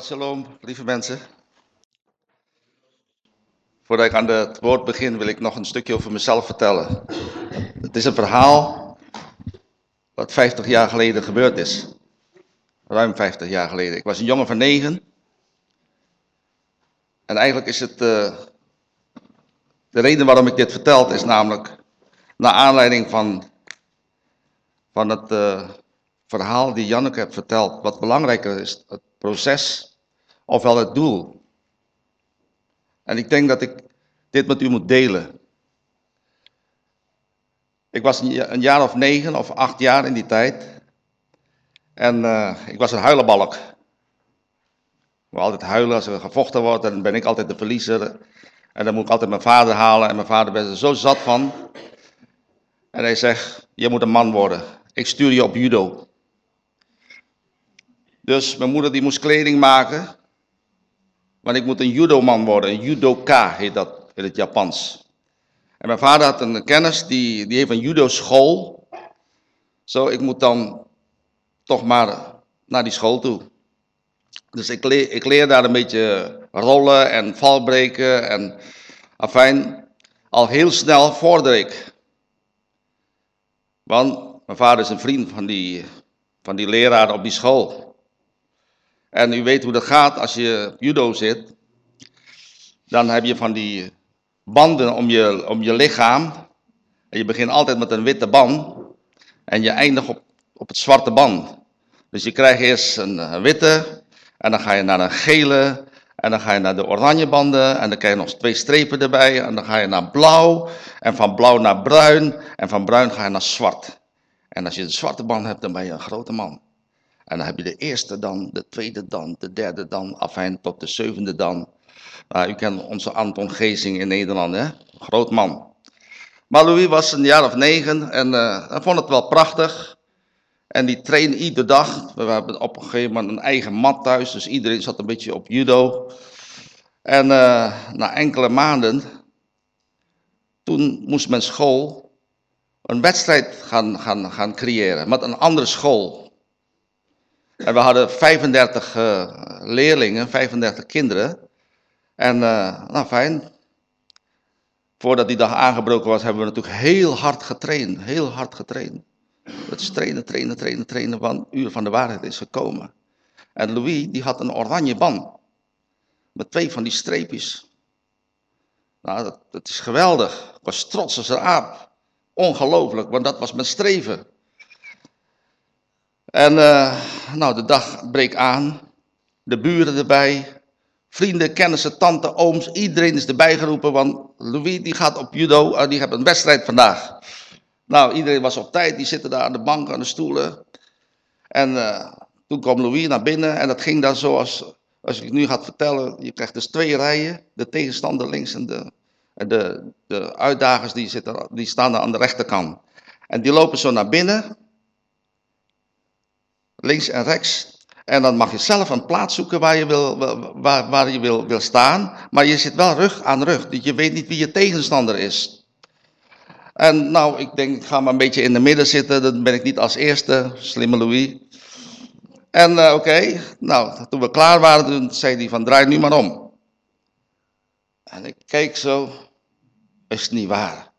Shabbat shalom, lieve mensen. Voordat ik aan het woord begin, wil ik nog een stukje over mezelf vertellen. Het is een verhaal wat 50 jaar geleden gebeurd is. Ruim 50 jaar geleden. Ik was een jongen van negen. En eigenlijk is het. Uh, de reden waarom ik dit vertel is namelijk. naar aanleiding van. van het uh, verhaal die Janneke heeft verteld. Wat belangrijker is, het proces ofwel het doel. En ik denk dat ik dit met u moet delen. Ik was een jaar of negen of acht jaar in die tijd. En uh, ik was een huilenbalk. Ik wil altijd huilen als er gevochten wordt. En dan ben ik altijd de verliezer. En dan moet ik altijd mijn vader halen. En mijn vader werd er zo zat van. En hij zegt, je moet een man worden. Ik stuur je op judo. Dus mijn moeder die moest kleding maken. Want ik moet een judoman worden, een judoka heet dat in het Japans. En mijn vader had een kennis, die, die heeft een judo school. Zo, ik moet dan toch maar naar die school toe. Dus ik leer, ik leer daar een beetje rollen en valbreken en afijn. Al heel snel vorderde ik. Want mijn vader is een vriend van die, van die leraar op die school. En u weet hoe dat gaat als je judo zit. Dan heb je van die banden om je, om je lichaam. En je begint altijd met een witte band. En je eindigt op, op het zwarte band. Dus je krijgt eerst een, een witte. En dan ga je naar een gele. En dan ga je naar de oranje banden. En dan krijg je nog twee strepen erbij. En dan ga je naar blauw. En van blauw naar bruin. En van bruin ga je naar zwart. En als je de zwarte band hebt, dan ben je een grote man. En dan heb je de eerste dan, de tweede dan, de derde dan, afijn tot de zevende dan. Uh, u kent onze Anton Gezing in Nederland, hè? Groot man. Maar Louis was een jaar of negen en uh, hij vond het wel prachtig. En die trainde iedere dag. We hebben op een gegeven moment een eigen mat thuis, dus iedereen zat een beetje op judo. En uh, na enkele maanden, toen moest mijn school een wedstrijd gaan, gaan, gaan creëren met een andere school. En we hadden 35 uh, eh, leerlingen, 35 kinderen. En uh, nou fijn. Voordat die dag aangebroken was, hebben we natuurlijk heel hard getraind. Heel hard getraind. Het is trainen, trainen, trainen, trainen, want uur van de waarheid is gekomen. En Louis, die had een oranje band. Met twee van die streepjes. Nou, dat, dat is geweldig. Ik was trots als een aap. Ongelooflijk, want dat was mijn streven. En uh, nou, de dag breekt aan. De buren erbij. Vrienden, kennissen, tante, ooms. Iedereen is erbij geroepen. Want Louis die gaat op judo. Die heeft een wedstrijd vandaag. Nou, iedereen was op tijd. Die zitten daar aan de bank, aan de stoelen. En uh, toen kwam Louis naar binnen. En dat ging dan zoals, als ik nu ga vertellen. Je krijgt dus twee rijen. De tegenstander links en de, de, de uitdagers die, zitten, die staan aan de rechterkant. En die lopen zo naar binnen links en rechts. En dan mag je zelf een plaats zoeken waar je wil, waar, waar je wil, wil staan. Maar je zit wel rug aan rug. Dus je weet niet wie je tegenstander is. En nou, ik denk, ik ga maar een beetje in de midden zitten. Dan ben ik niet als eerste, slimme Louis. En uh, oké, nou, toen we klaar waren, zei hij van, draai nu maar om. En ik keek zo, is niet waar.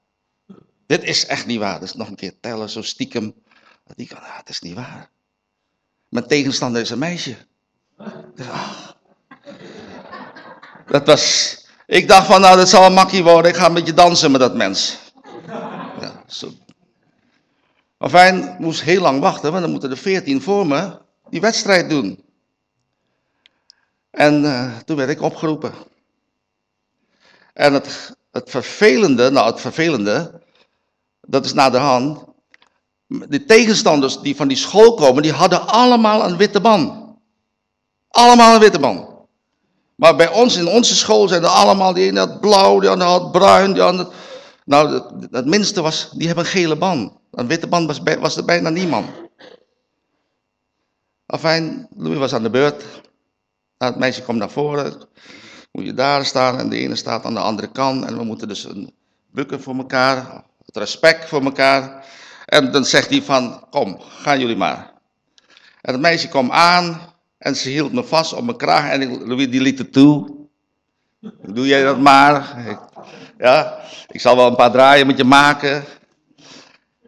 Dit is echt niet waar. Dus nog een keer tellen, zo stiekem. Dat ik, ah, het is niet waar. Mijn tegenstander is een meisje. Dat was, ik dacht van nou dat zal een makkie worden, ik ga een beetje dansen met dat mens. Ja, zo. Moest heel lang wachten, want dan moeten de veertien voor me die wedstrijd doen. En uh, toen werd ik opgeroepen. En het, het vervelende, nou het vervelende, dat is na de hand, de tegenstanders die van die school komen, die hadden allemaal een witte band. Allemaal een witte band. Maar bij ons, in onze school, zijn er allemaal, die ene had blauw, die andere had bruin, die andere... Nou, het, minste was, die hebben een gele band. Een witte band was, was er bijna niemand. Afijn, Louis was aan de beurt. Nou, het meisje komt naar voren. Moet je daar staan en de ene staat aan de andere kant. En we moeten dus een bukken voor elkaar. Het respect voor elkaar. En dan zegt hij van, kom, gaan jullie maar. En het meisje komt aan En ze hield me vast op mijn kraag en ik, die liet het toe. Doe jij dat maar. Ik, ja, ik zal wel een paar draaien met je maken.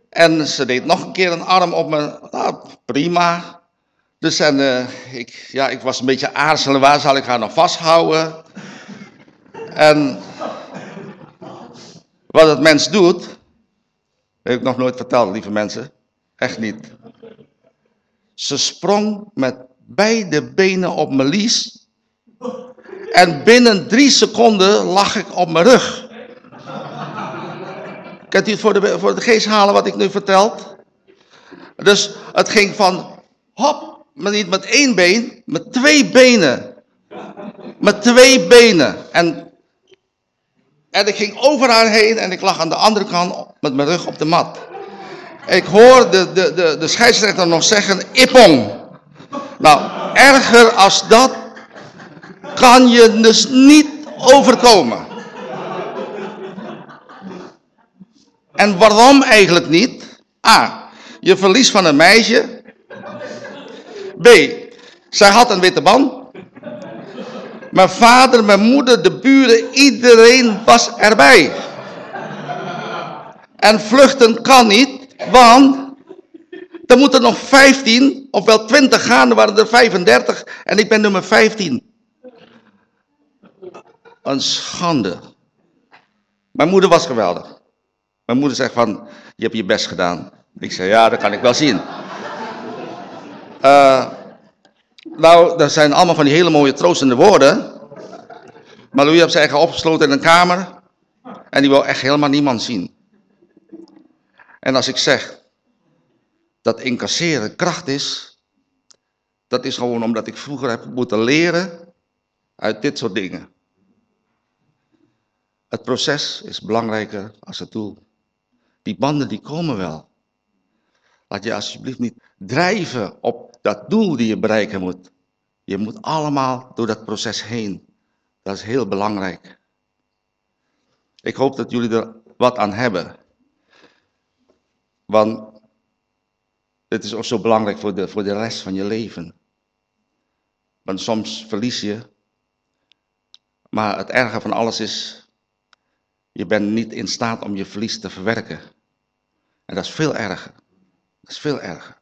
En ze deed nog een keer een arm op me. Nou, prima. Dus en, uh, ik, ja, ik was een beetje aarzelen, waar zal ik haar nog vasthouden? En wat het mens doet, heb ik nog nooit verteld, lieve mensen. Echt niet. Ze sprong met beide benen op mijn lies. En binnen drie seconden lag ik op mijn rug. Kunt u het voor de, voor de geest halen wat ik nu vertel? Dus het ging van hop, maar niet met één been, met twee benen. Met twee benen. En, en ik ging over haar heen en ik lag aan de andere kant met mijn rug op de mat. Ik hoor de, de, de, de scheidsrechter nog zeggen, Ippong. Nou, erger als dat kan je dus niet overkomen. En waarom eigenlijk niet? A. Je verlies van een meisje. B. Zij had een witte band. Mijn vader, mijn moeder, de buren, iedereen was erbij. En vluchten kan niet, want er moeten nog 15, of wel 20 gaan, er waren er 35 en ik ben nummer 15. Een schande. Mijn moeder was geweldig. Mijn moeder zegt van, je hebt je best gedaan. Ik zeg, ja, dat kan ik wel zien. Uh, nou, dat zijn allemaal van die hele mooie troostende woorden. Maar Louis heeft zich eigen opgesloten in een kamer. En die wil echt helemaal niemand zien. En als ik zeg dat incasseren kracht is, dat is gewoon omdat ik vroeger heb moeten leren uit dit soort dingen. Het proces is belangrijker als het doel. Die banden die komen wel. Laat je alsjeblieft niet drijven op dat doel die je bereiken moet. Je moet allemaal door dat proces heen. Dat is heel belangrijk. Ik hoop dat jullie er wat aan hebben. Want het is ook zo belangrijk voor de, voor de rest van je leven. Want soms verlies je. Maar het erge van alles is, je bent niet in staat om je verlies te verwerken. En dat is veel erger. Dat is veel erger.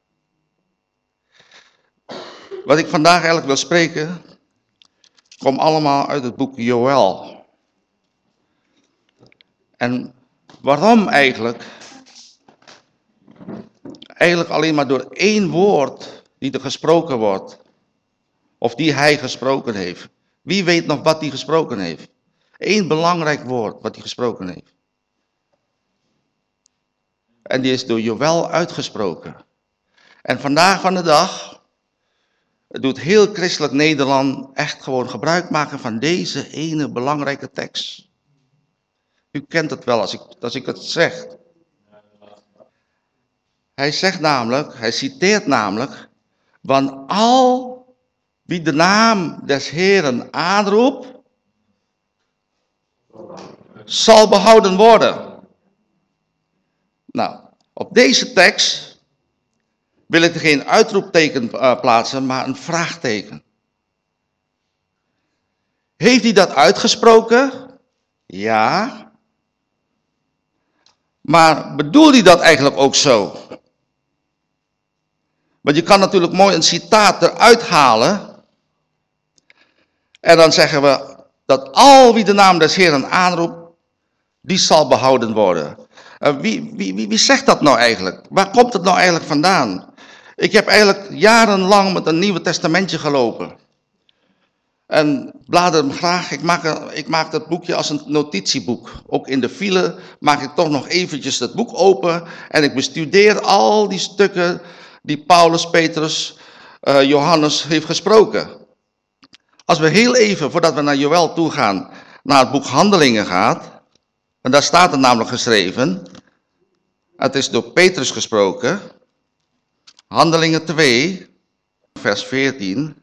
Wat ik vandaag eigenlijk wil spreken, komt allemaal uit het boek Joël. En waarom eigenlijk? Eigenlijk alleen maar door één woord die er gesproken wordt. Of die hij gesproken heeft. Wie weet nog wat hij gesproken heeft? Eén belangrijk woord wat hij gesproken heeft. En die is door Joël uitgesproken. En vandaag van de dag doet heel christelijk Nederland echt gewoon gebruik maken van deze ene belangrijke tekst. U kent het wel als ik, als ik het zeg. Hij zegt namelijk, hij citeert namelijk, want al wie de naam des Heren aanroept, zal behouden worden. Nou, op deze tekst wil ik er geen uitroepteken uh, plaatsen, maar een vraagteken. Heeft hij dat uitgesproken? Ja. Maar bedoelt hij dat eigenlijk ook zo? Want je kan natuurlijk mooi een citaat eruit halen. En dan zeggen we dat al wie de naam des Heeren aanroept, die zal behouden worden. Wie, wie, wie, wie zegt dat nou eigenlijk? Waar komt het nou eigenlijk vandaan? Ik heb eigenlijk jarenlang met een Nieuwe Testamentje gelopen. En blader hem graag. Ik maak, ik maak dat boekje als een notitieboek. Ook in de file maak ik toch nog eventjes het boek open. En ik bestudeer al die stukken die Paulus, Petrus, uh, Johannes heeft gesproken. Als we heel even, voordat we naar Joël toe gaan, naar het boek Handelingen gaat. En daar staat het namelijk geschreven. Het is door Petrus gesproken. Handelingen 2, vers 14.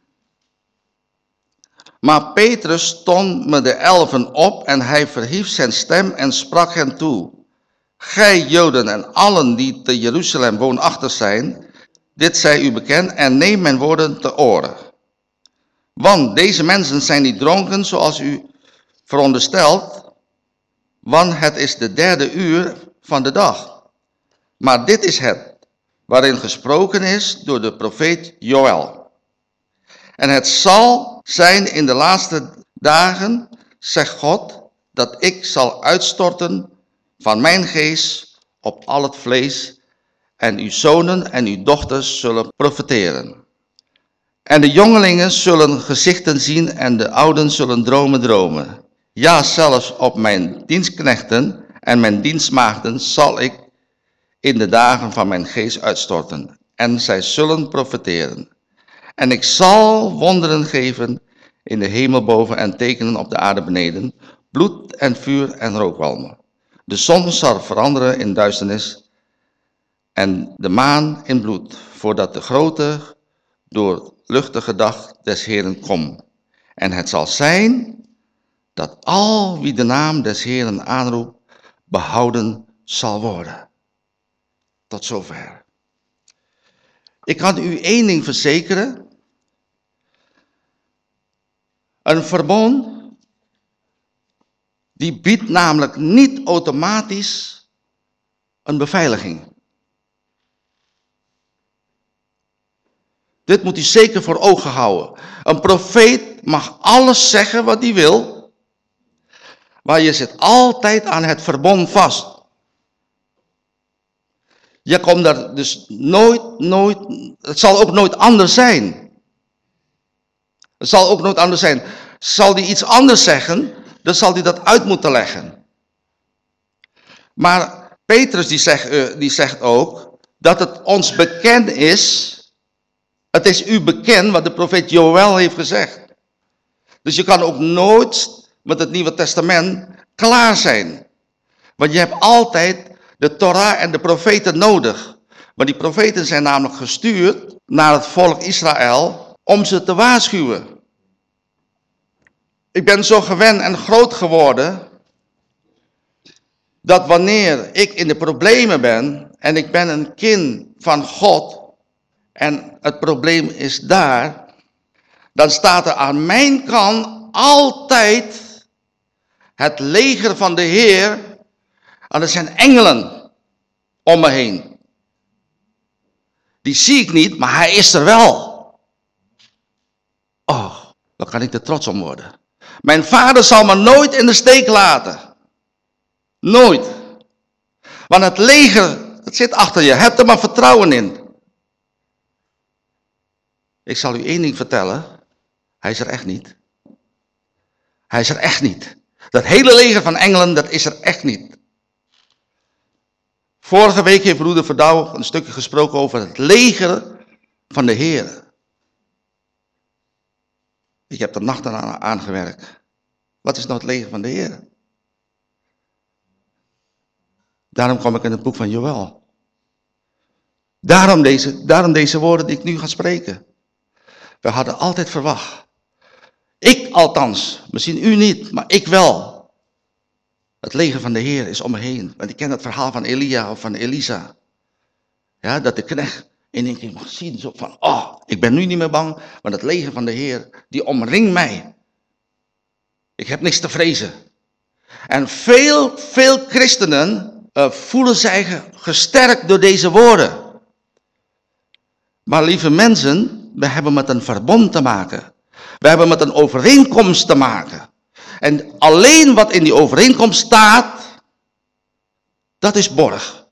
Maar Petrus stond met de elfen op en hij verhief zijn stem en sprak hen toe. Gij Joden en allen die te Jeruzalem woonachtig zijn, dit zij u bekend en neem mijn woorden te oren. Want deze mensen zijn niet dronken zoals u veronderstelt, want het is de derde uur van de dag. Maar dit is het, waarin gesproken is door de profeet Joël. En het zal zijn in de laatste dagen, zegt God, dat ik zal uitstorten van mijn geest op al het vlees, en uw zonen en uw dochters zullen profeteren. En de jongelingen zullen gezichten zien en de ouden zullen dromen dromen. Ja, zelfs op mijn dienstknechten en mijn dienstmaagden zal ik in de dagen van mijn geest uitstorten. En zij zullen profeteren. En ik zal wonderen geven in de hemel boven en tekenen op de aarde beneden, bloed en vuur en rookwalmen. De zon zal veranderen in duisternis en de maan in bloed, voordat de grote, doorluchtige dag des Heren komt. En het zal zijn dat al wie de naam des Heren aanroept, behouden zal worden. Tot zover. Ik kan u één ding verzekeren. Een verbond, die biedt namelijk niet automatisch een beveiliging. Dit moet u zeker voor ogen houden. Een profeet mag alles zeggen wat hij wil, maar je zit altijd aan het verbond vast. Je komt daar dus nooit, nooit, het zal ook nooit anders zijn. Het zal ook nooit anders zijn. Zal hij iets anders zeggen, dan zal hij dat uit moeten leggen. Maar Petrus die zegt, eh, die zegt ook dat het ons bekend is, het is u bekend wat de profeet Joël heeft gezegd. Dus je kan ook nooit met het Nieuwe Testament klaar zijn. Want je hebt altijd de Torah en de profeten nodig. Maar die profeten zijn namelijk gestuurd naar het volk Israël om ze te waarschuwen. Ik ben zo gewend en groot geworden dat wanneer ik in de problemen ben en ik ben een kind van God en het probleem is daar, dan staat er aan mijn kant altijd het leger van de Heer. En er zijn engelen om me heen. Die zie ik niet, maar hij is er wel. Oh, dan kan ik er trots om worden. Mijn vader zal me nooit in de steek laten. Nooit. Want het leger, het zit achter je. Heb er maar vertrouwen in. Ik zal u één ding vertellen. Hij is er echt niet. Hij is er echt niet. Dat hele leger van engelen, dat is er echt niet. Vorige week heeft broeder Verdouw een stukje gesproken over het leger van de Heer. Ik heb er nachten aan aangewerkt. Wat is nou het leger van de Heer? Daarom kom ik in het boek van Joël. Daarom deze, daarom deze woorden die ik nu ga spreken. We hadden altijd verwacht ik althans, misschien u niet, maar ik wel. Het leger van de Heer is om me heen. Want ik ken het verhaal van Elia of van Elisa. Ja, dat de knecht in één keer mag zien, zo van, oh, ik ben nu niet meer bang, want het leger van de Heer, die omringt mij. Ik heb niks te vrezen. En veel, veel christenen uh, voelen zich gesterkt door deze woorden. Maar lieve mensen, we hebben met een verbond te maken. We hebben met een overeenkomst te maken. En alleen wat in die overeenkomst staat, dat is borg.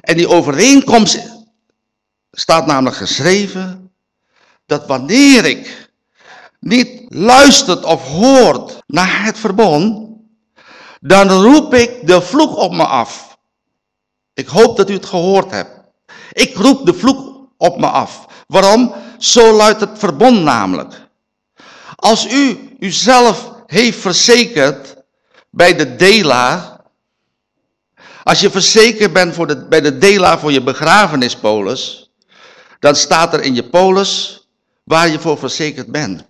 En die overeenkomst staat namelijk geschreven dat wanneer ik niet luistert of hoort naar het verbond, dan roep ik de vloek op me af. Ik hoop dat u het gehoord hebt. Ik roep de vloek op me af. Waarom? Zo luidt het verbond namelijk. Als u uzelf heeft verzekerd bij de DELA, als je verzekerd bent voor de, bij de DELA voor je begrafenispolis, dan staat er in je polis waar je voor verzekerd bent.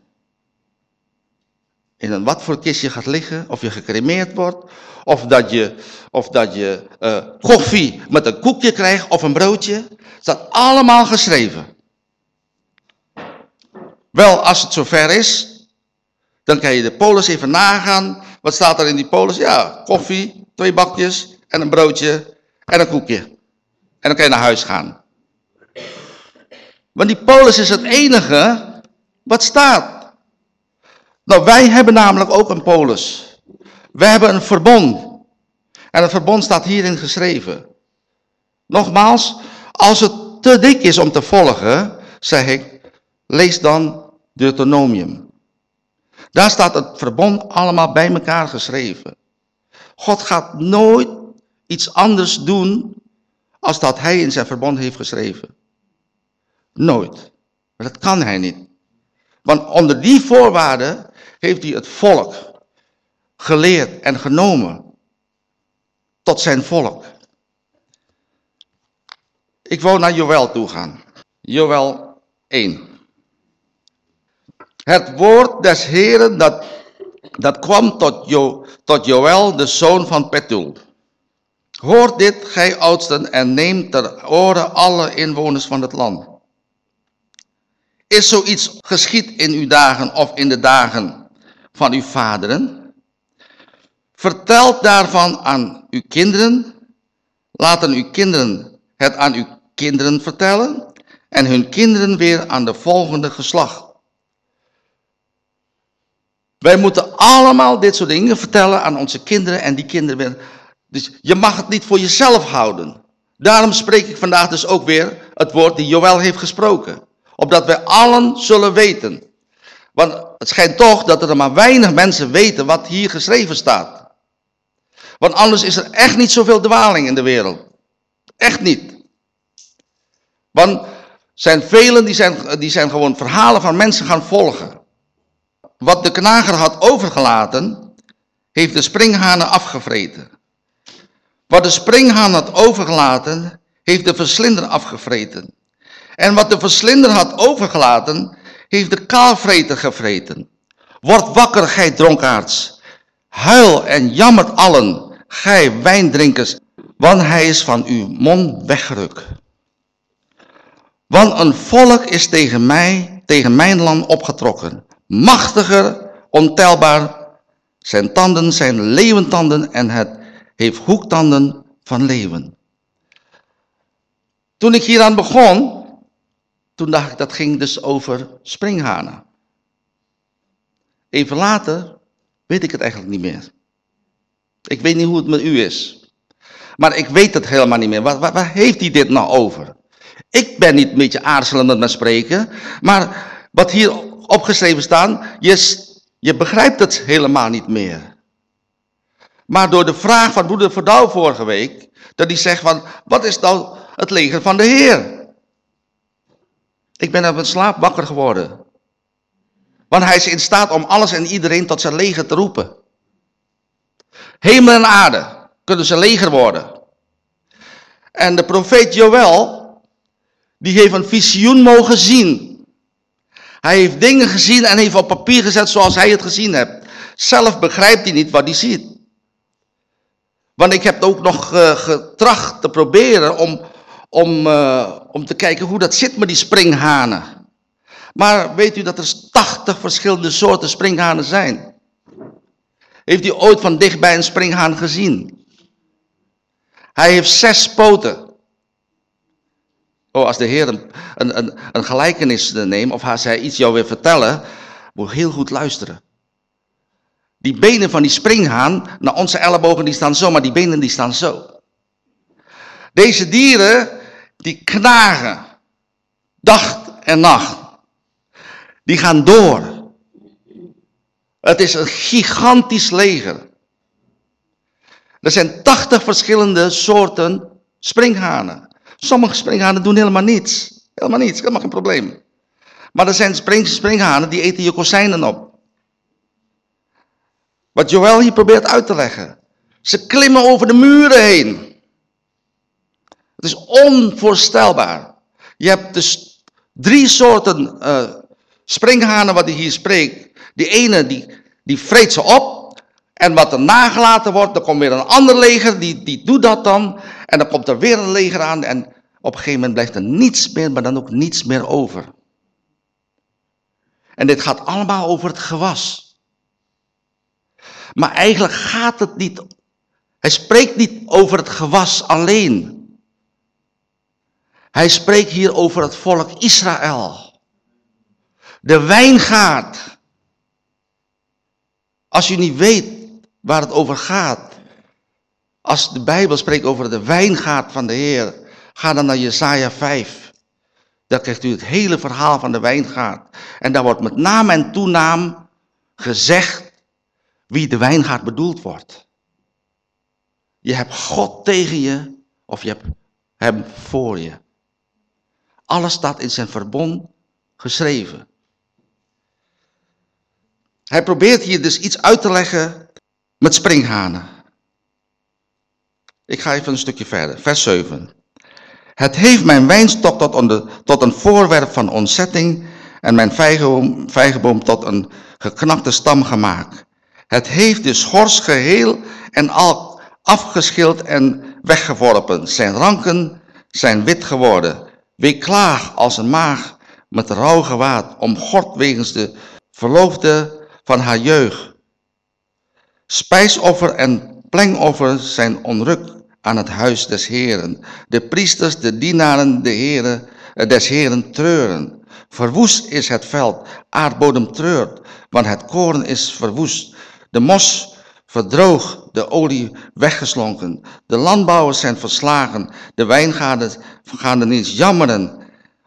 In een wat voor kist je gaat liggen, of je gecremeerd wordt, of dat je, of dat je uh, koffie met een koekje krijgt of een broodje. staat allemaal geschreven. Wel, als het zover is, dan kan je de polis even nagaan. Wat staat er in die polis? Ja, koffie, twee bakjes en een broodje en een koekje. En dan kan je naar huis gaan. Want die polis is het enige wat staat. Nou, wij hebben namelijk ook een polis. We hebben een verbond. En het verbond staat hierin geschreven. Nogmaals, als het te dik is om te volgen, zeg ik, lees dan Deuteronomium. Daar staat het verbond allemaal bij elkaar geschreven. God gaat nooit iets anders doen als dat hij in zijn verbond heeft geschreven. Nooit. Dat kan hij niet. Want onder die voorwaarden heeft hij het volk geleerd en genomen tot zijn volk. Ik wou naar Joël toe gaan. Joël 1. Het woord des Heren dat, dat kwam tot, jo, tot Joël, de zoon van Petul. Hoort dit, gij oudsten, en neem ter oren alle inwoners van het land. Is zoiets geschied in uw dagen of in de dagen van uw vaderen? Vertelt daarvan aan uw kinderen. Laten uw kinderen het aan uw kinderen vertellen. En hun kinderen weer aan de volgende geslacht. Wij moeten allemaal dit soort dingen vertellen aan onze kinderen en die kinderen. Dus je mag het niet voor jezelf houden. Daarom spreek ik vandaag dus ook weer het woord die Joël heeft gesproken. Opdat wij allen zullen weten. Want het schijnt toch dat er maar weinig mensen weten wat hier geschreven staat. Want anders is er echt niet zoveel dwaling in de wereld. Echt niet. Want zijn velen die zijn, die zijn gewoon verhalen van mensen gaan volgen. Wat de knager had overgelaten, heeft de springhanen afgevreten. Wat de springhaan had overgelaten, heeft de verslinder afgevreten. En wat de verslinder had overgelaten, heeft de kaalvreter gevreten. Word wakker, gij dronkaards. Huil en jammert allen, gij wijndrinkers, want hij is van uw mond weggerukt. Want een volk is tegen mij, tegen mijn land opgetrokken. Machtiger, ontelbaar. Zijn tanden zijn leeuwentanden en het heeft hoektanden van leeuwen. Toen ik hieraan begon, toen dacht ik dat ging dus over springhanen. Even later weet ik het eigenlijk niet meer. Ik weet niet hoe het met u is. Maar ik weet het helemaal niet meer. Waar, waar, heeft hij dit nou over? Ik ben niet een beetje aarzelend met spreken. Maar wat hier opgeschreven staat, je, je begrijpt het helemaal niet meer. Maar door de vraag van broeder Verdouw vorige week, dat hij zegt van, wat is nou het leger van de Heer? Ik ben uit mijn slaap wakker geworden. Want hij is in staat om alles en iedereen tot zijn leger te roepen. Hemel en aarde kunnen zijn leger worden. En de profeet Joël, die heeft een visioen mogen zien. Hij heeft dingen gezien en heeft op papier gezet zoals hij het gezien heeft. Zelf begrijpt hij niet wat hij ziet. Want ik heb ook nog uh, getracht te proberen om, om, uh, om te kijken hoe dat zit met die springhanen. Maar weet u dat er 80 verschillende soorten springhanen zijn? Heeft u ooit van dichtbij een springhaan gezien? Hij heeft zes poten. Oh, als de Heer een, een, een gelijkenis neemt of als hij iets jou wil vertellen, moet heel goed luisteren. Die benen van die springhaan, naar onze ellebogen die staan zo, maar die benen die staan zo. Deze dieren, die knagen, dag en nacht. Die gaan door. Het is een gigantisch leger. Er zijn 80 verschillende soorten springhanen. Sommige springhanen doen helemaal niets. Helemaal niets, helemaal geen probleem. Maar er zijn spring, springhanen die eten je kozijnen op. Wat Joël hier probeert uit te leggen. Ze klimmen over de muren heen. Het is onvoorstelbaar. Je hebt dus drie soorten uh, springhanen wat hij hier spreekt. Die ene die, die vreet ze op. En wat er nagelaten wordt, dan komt weer een ander leger, die, die doet dat dan. En dan komt er weer een leger aan en op een gegeven moment blijft er niets meer, maar dan ook niets meer over. En dit gaat allemaal over het gewas. Maar eigenlijk gaat het niet, hij spreekt niet over het gewas alleen. Hij spreekt hier over het volk Israël. De wijngaard. Als u niet weet waar het over gaat. Als de Bijbel spreekt over de wijngaard van de Heer. Ga dan naar Jesaja 5. Daar krijgt u het hele verhaal van de wijngaard. En daar wordt met naam en toenaam gezegd wie de wijngaard bedoeld wordt. Je hebt God tegen je of je hebt hem voor je. Alles staat in zijn verbond geschreven. Hij probeert hier dus iets uit te leggen met springhanen. Ik ga even een stukje verder. Vers 7. Het heeft mijn wijnstok tot, tot een voorwerp van ontzetting en mijn vijgenboom, vijgenboom tot een geknakte stam gemaakt. Het heeft de schors geheel en al afgeschild en weggeworpen. Zijn ranken zijn wit geworden. klaag als een maag met rouw gewaad, om God wegens de verloofde van haar jeugd. Spijsoffer en plengoffer zijn onruk aan het huis des Heren. De priesters, de dienaren de heren, eh, des Heren treuren. Verwoest is het veld, aardbodem treurt, want het koren is verwoest. De mos verdroog, de olie weggeslonken. De landbouwers zijn verslagen, de wijngaarden gaan er niet jammeren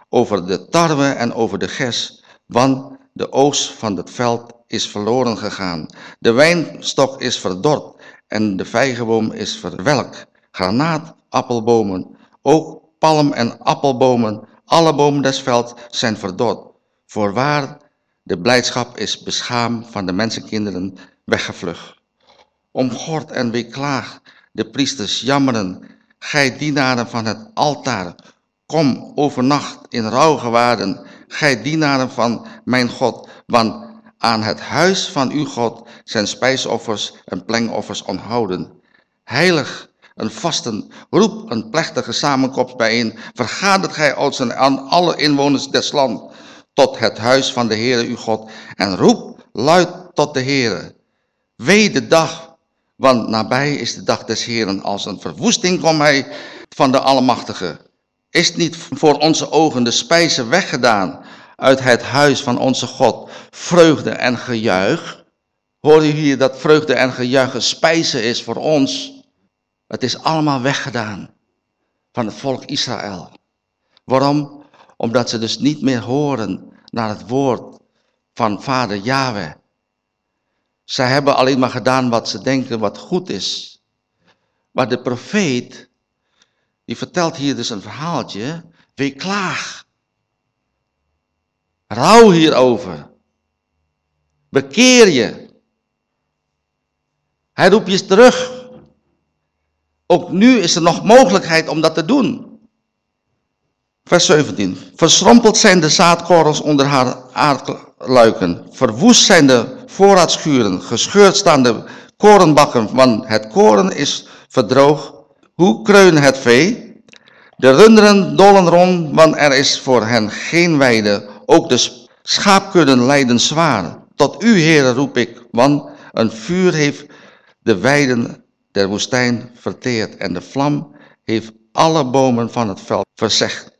over de tarwe en over de ges, want de oogst van het veld is verloren gegaan. De wijnstok is verdord en de vijgenboom is verwelkt. Granaatappelbomen, ook palm- en appelbomen, alle bomen des velds zijn verdord. Voorwaar, de blijdschap is beschaamd van de mensenkinderen weggevlucht. Om God en weeklaag, de priesters jammeren, gij dienaren van het altaar, kom overnacht in rouwgewaarden, gij dienaren van mijn God, want aan het huis van uw God zijn spijsoffers en plengoffers onthouden. Heilig een vasten, roep een plechtige samenkomst bijeen, vergadert gij aan alle inwoners des land, tot het huis van de Heere uw God, en roep luid tot de Heere. Wee de dag, want nabij is de dag des Heeren, als een verwoesting komt hij van de Almachtige. Is niet voor onze ogen de spijze weggedaan uit het huis van onze God, vreugde en gejuich? Hoor u hier dat vreugde en gejuich een spijze is voor ons? Het is allemaal weggedaan van het volk Israël. Waarom? Omdat ze dus niet meer horen naar het woord van vader Yahweh. Zij hebben alleen maar gedaan wat ze denken wat goed is. Maar de profeet, die vertelt hier dus een verhaaltje. Wees klaag. Rouw hierover. Bekeer je. Hij roept je terug. Ook nu is er nog mogelijkheid om dat te doen. Vers 17. Verschrompeld zijn de zaadkorrels onder haar aardluiken. Verwoest zijn de voorraadschuren. Gescheurd staan de korenbakken, want het koren is verdroogd. Hoe kreun het vee? De runderen dollen rond, want er is voor hen geen weide. Ook de schaapkudden lijden zwaar. Tot u, heren, roep ik, want een vuur heeft de weiden der woestijn verteerd en de vlam heeft alle bomen van het veld verzegd.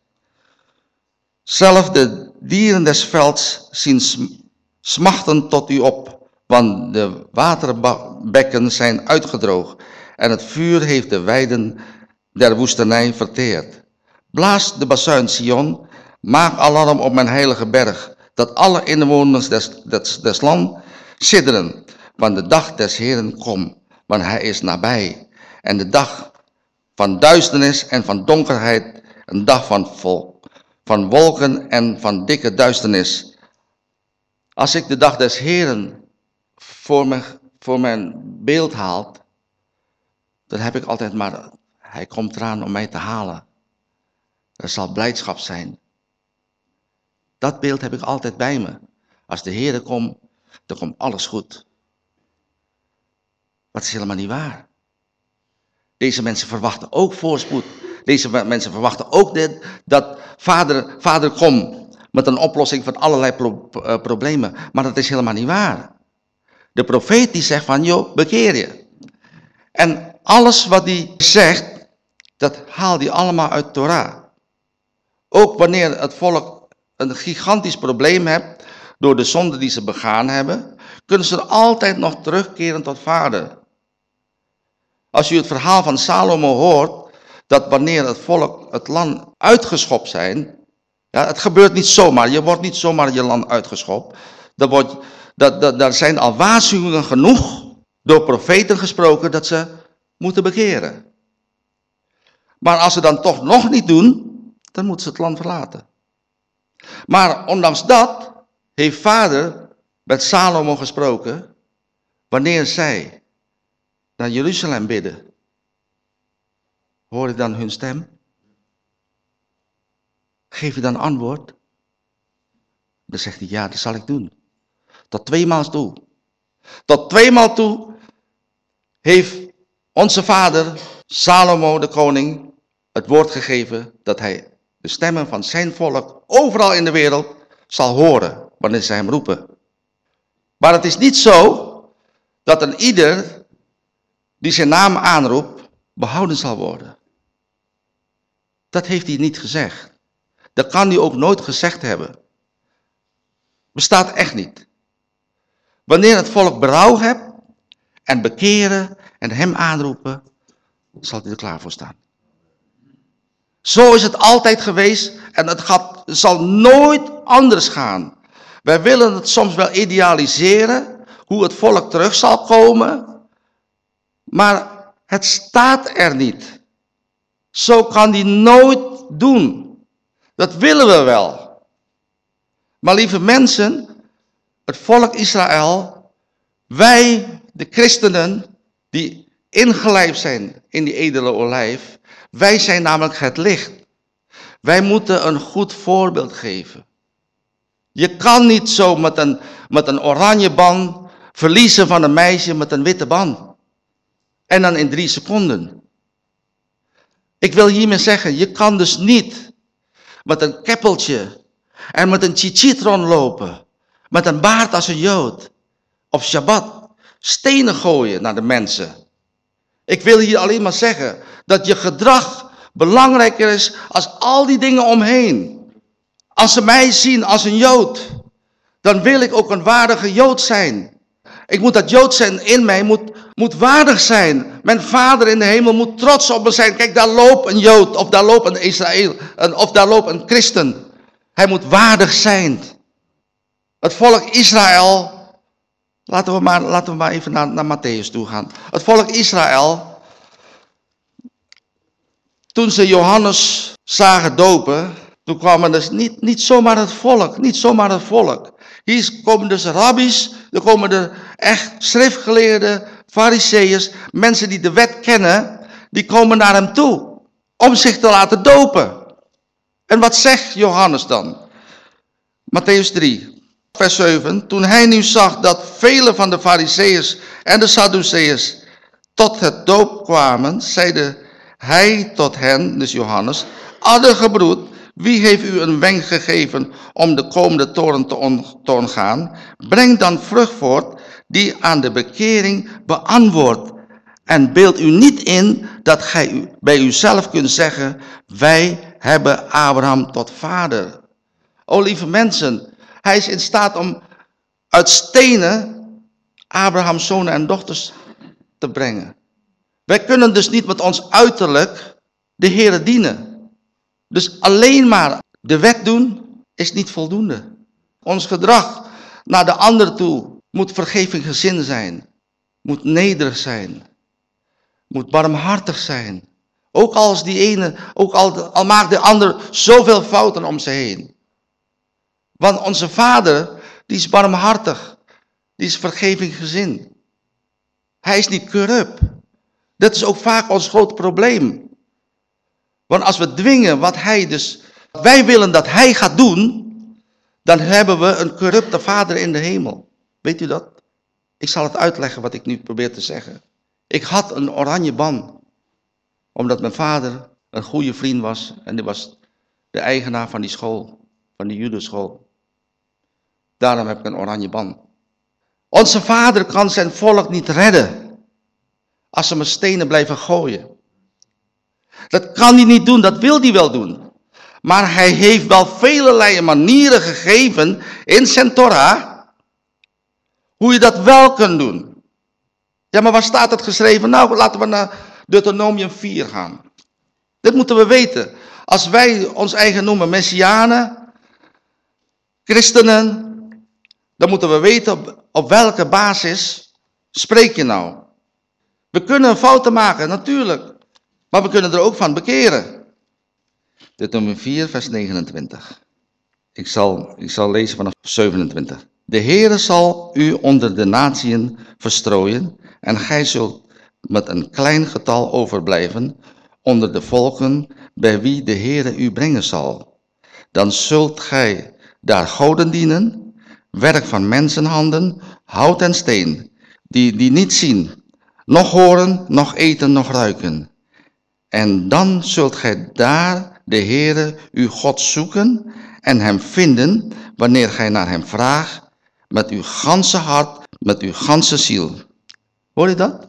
Zelf de dieren des velds zien smachten tot u op, want de waterbekken zijn uitgedroogd en het vuur heeft de weiden der woestenij verteerd. Blaas de bazuin Sion, maak alarm op mijn heilige berg, dat alle inwoners des, des, des land sidderen, want de dag des Heren komt want hij is nabij. En de dag van duisternis en van donkerheid, een dag van, van wolken en van dikke duisternis. Als ik de dag des Heren voor, voor mijn beeld haal, dan heb ik altijd maar, hij komt eraan om mij te halen. Er zal blijdschap zijn. Dat beeld heb ik altijd bij me. Als de Heer komt, dan komt alles goed. Dat is helemaal niet waar. Deze mensen verwachten ook voorspoed. Deze mensen verwachten ook dit, dat vader, vader kom. met een oplossing van allerlei eh, problemen. Maar dat is helemaal niet waar. De profeet die zegt van, joh, bekeer je. En alles wat hij zegt, dat haalt hij allemaal uit Torah. Ook wanneer het volk een gigantisch probleem heeft door de zonde die ze begaan hebben, kunnen ze altijd nog terugkeren tot vader. Als u het verhaal van Salomo hoort, dat wanneer het volk het land uitgeschopt zijn, ja, het gebeurt niet zomaar, je wordt niet zomaar je land uitgeschopt. Er, wordt, dat, daar zijn al waarschuwingen genoeg door profeten gesproken dat ze moeten bekeren. Maar als ze dan toch nog niet doen, dan moeten ze het land verlaten. Maar ondanks dat heeft vader met Salomo gesproken, wanneer zij naar Jeruzalem bidden, hoor je dan hun stem? Geef je dan antwoord? Dan zegt hij, ja, dat zal ik doen. Tot tweemaal toe. Tot tweemaal toe heeft onze vader, Salomo de koning, het woord gegeven dat hij de stemmen van zijn volk overal in de wereld zal horen wanneer ze hem roepen. Maar het is niet zo dat een ieder die zijn naam aanroept, behouden zal worden. Dat heeft hij niet gezegd. Dat kan hij ook nooit gezegd hebben. Bestaat echt niet. Wanneer het volk berouw hebt en bekeren en hem aanroepen, zal hij er klaar voor staan. Zo is het altijd geweest en het gaat, zal nooit anders gaan. Wij willen het soms wel idealiseren, hoe het volk terug zal komen, maar het staat er niet. Zo kan die nooit doen. Dat willen we wel. Maar lieve mensen, het volk Israël, wij, de christenen, die ingelijfd zijn in die edele olijf, wij zijn namelijk het licht. Wij moeten een goed voorbeeld geven. Je kan niet zo met een, met een oranje band verliezen van een meisje met een witte band. En dan in drie seconden. Ik wil hiermee zeggen, je kan dus niet met een keppeltje en met een chichitron lopen, met een baard als een jood, op Shabbat, stenen gooien naar de mensen. Ik wil hier alleen maar zeggen dat je gedrag belangrijker is als al die dingen omheen. Als ze mij zien als een jood, dan wil ik ook een waardige jood zijn. Ik moet dat jood zijn in mij, moet, moet waardig zijn. Mijn vader in de hemel moet trots op me zijn. Kijk, daar loopt een jood, of daar loopt een Israël, of daar loopt een christen. Hij moet waardig zijn. Het volk Israël, laten we maar, laten we maar even naar, naar Matthäus toe gaan. Het volk Israël, toen ze Johannes zagen dopen, toen kwam er dus niet, niet zomaar het volk, niet zomaar het volk. Hier komen dus rabbis, er komen er echt schriftgeleerde, fariseeërs, mensen die de wet kennen, die komen naar hem toe om zich te laten dopen. En wat zegt Johannes dan? Matthäus 3, vers 7. Toen hij nu zag dat vele van de fariseeërs en de Sadduceërs tot het doop kwamen, zeide hij tot hen, dus Johannes, alle gebroed, wie heeft u een wenk gegeven om de komende toren te, te ontgaan? Breng dan vrucht voort die aan de bekering beantwoordt. En beeld u niet in dat gij bij uzelf kunt zeggen, wij hebben Abraham tot vader. O lieve mensen, hij is in staat om uit stenen Abrahams zonen en dochters te brengen. Wij kunnen dus niet met ons uiterlijk de Heer dienen. Dus alleen maar de wet doen is niet voldoende. Ons gedrag naar de ander toe moet vergeving gezin zijn. Moet nederig zijn. Moet barmhartig zijn. Ook als die ene, ook al, al maakt de ander zoveel fouten om ze heen. Want onze vader, die is barmhartig. Die is vergeving gezin. Hij is niet corrupt. Dat is ook vaak ons groot probleem. Want als we dwingen wat hij dus, wij willen dat hij gaat doen, dan hebben we een corrupte vader in de hemel. Weet u dat? Ik zal het uitleggen wat ik nu probeer te zeggen. Ik had een oranje band, omdat mijn vader een goede vriend was en die was de eigenaar van die school, van de judenschool. Daarom heb ik een oranje band. Onze vader kan zijn volk niet redden als ze met stenen blijven gooien. Dat kan hij niet doen, dat wil hij wel doen. Maar hij heeft wel vele manieren gegeven in zijn Torah, hoe je dat wel kunt doen. Ja, maar waar staat het geschreven? Nou, laten we naar Deuteronomium 4 gaan. Dit moeten we weten. Als wij ons eigen noemen messianen, christenen, dan moeten we weten op, welke basis spreek je nou. We kunnen fouten maken, natuurlijk. Maar we kunnen er ook van bekeren. Dit nummer 4, vers 29. Ik zal, ik zal lezen vanaf 27. De Heere zal u onder de natieën verstrooien en gij zult met een klein getal overblijven onder de volken bij wie de Heere u brengen zal. Dan zult gij daar goden dienen, werk van mensenhanden, hout en steen, die, die niet zien, nog horen, nog eten, nog ruiken. En dan zult gij daar de Heere uw God zoeken en hem vinden, wanneer gij naar hem vraagt, met uw ganse hart, met uw ganse ziel. Hoor je dat?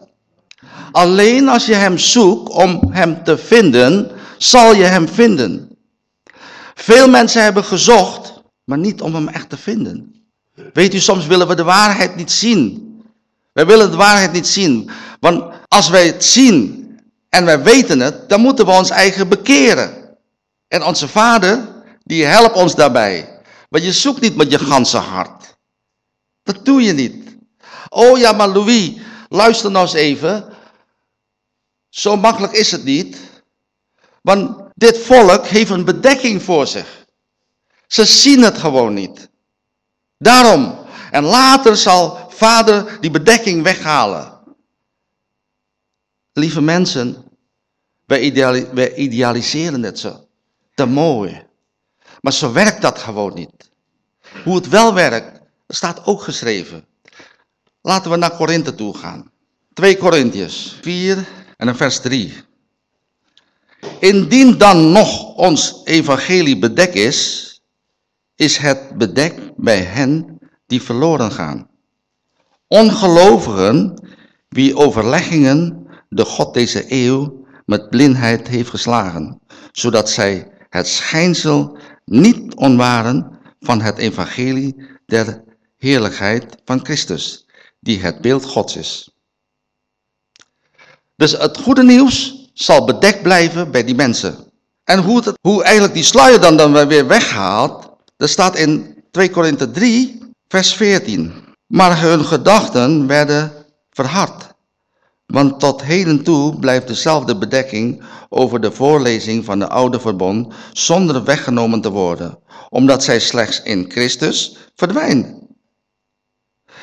Alleen als je hem zoekt om hem te vinden, zal je hem vinden. Veel mensen hebben gezocht, maar niet om hem echt te vinden. Weet u, soms willen we de waarheid niet zien. Wij willen de waarheid niet zien. Want als wij het zien en wij weten het, dan moeten we ons eigen bekeren. En onze vader, die helpt ons daarbij. Want je zoekt niet met je ganse hart. Dat doe je niet. Oh ja, maar Louis, luister nou eens even. Zo makkelijk is het niet. Want dit volk heeft een bedekking voor zich. Ze zien het gewoon niet. Daarom. En later zal vader die bedekking weghalen. Lieve mensen, wij, idealiseren het zo. Te mooi. Maar zo werkt dat gewoon niet. Hoe het wel werkt, staat ook geschreven. Laten we naar Korinthe toe gaan. 2 Korintiërs 4 en vers 3. Indien dan nog ons evangelie bedekt is, is het bedekt bij hen die verloren gaan. Ongelovigen, wie overleggingen de God deze eeuw met blindheid heeft geslagen, zodat zij het schijnsel niet onwaren van het evangelie der heerlijkheid van Christus, die het beeld Gods is. Dus het goede nieuws zal bedekt blijven bij die mensen. En hoe, het, hoe eigenlijk die sluier dan, dan weer weghaalt, dat staat in 2 Korinthe 3, vers 14. Maar hun gedachten werden verhard. Want tot heden toe blijft dezelfde bedekking over de voorlezing van de oude verbond zonder weggenomen te worden, omdat zij slechts in Christus verdwijnen.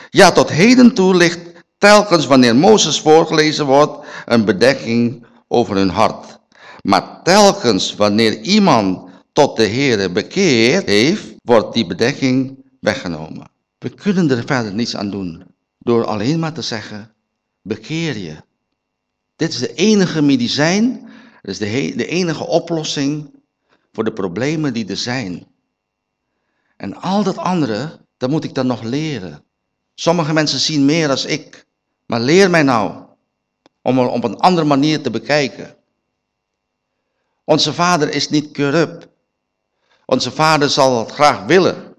Ja, tot heden toe ligt telkens wanneer Mozes voorgelezen wordt een bedekking over hun hart. Maar telkens wanneer iemand tot de Heere bekeerd heeft, wordt die bedekking weggenomen. We kunnen er verder niets aan doen door alleen maar te zeggen, bekeer je. Dit is de enige medicijn, dat is de, de enige oplossing voor de problemen die er zijn. En al dat andere, dat moet ik dan nog leren. Sommige mensen zien meer als ik. Maar leer mij nou om op een andere manier te bekijken. Onze vader is niet corrupt. Onze vader zal het graag willen.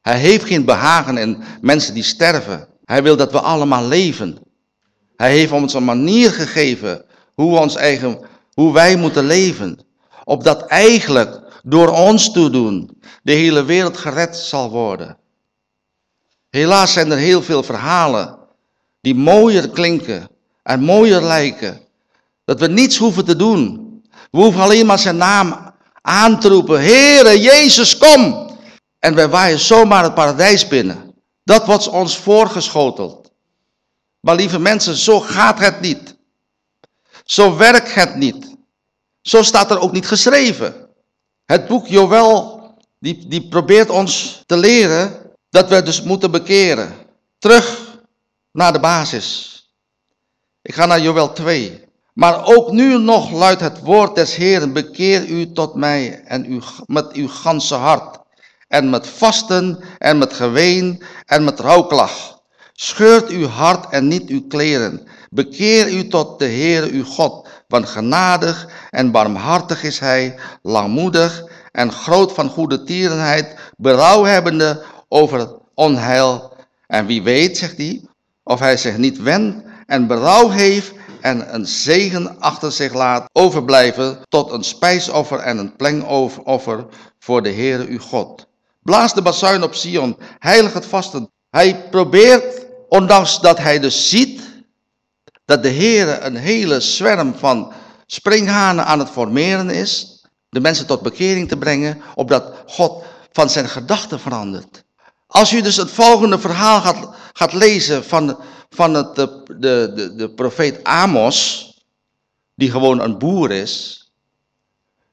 Hij heeft geen behagen in mensen die sterven. Hij wil dat we allemaal leven. Hij heeft ons een manier gegeven hoe, ons eigen, hoe wij moeten leven. Opdat eigenlijk door ons toedoen de hele wereld gered zal worden. Helaas zijn er heel veel verhalen die mooier klinken en mooier lijken. Dat we niets hoeven te doen. We hoeven alleen maar zijn naam aan te roepen. Heere, Jezus, kom! En wij waaien zomaar het paradijs binnen. Dat wordt ons voorgeschoteld. Maar lieve mensen, zo gaat het niet. Zo werkt het niet. Zo staat er ook niet geschreven. Het boek Joël, die, die probeert ons te leren dat we dus moeten bekeren. Terug naar de basis. Ik ga naar Joël 2. Maar ook nu nog luidt het woord des Heeren, bekeer u tot mij en u, met uw ganse hart. En met vasten en met geween en met rouwklag. Scheurt uw hart en niet uw kleren. Bekeer u tot de Heere uw God, want genadig en barmhartig is hij, langmoedig en groot van goede tierenheid, berouw hebbende over onheil. En wie weet, zegt hij, of hij zich niet wendt en berouw heeft en een zegen achter zich laat overblijven tot een spijsoffer en een plengoffer voor de Heere uw God. Blaas de bazuin op Sion, heilig het vasten. Hij probeert, ondanks dat hij dus ziet dat de Heere een hele zwerm van springhanen aan het formeren is, de mensen tot bekering te brengen, opdat God van zijn gedachten verandert. Als u dus het volgende verhaal gaat, gaat lezen van, van het, de, de, de, profeet Amos, die gewoon een boer is.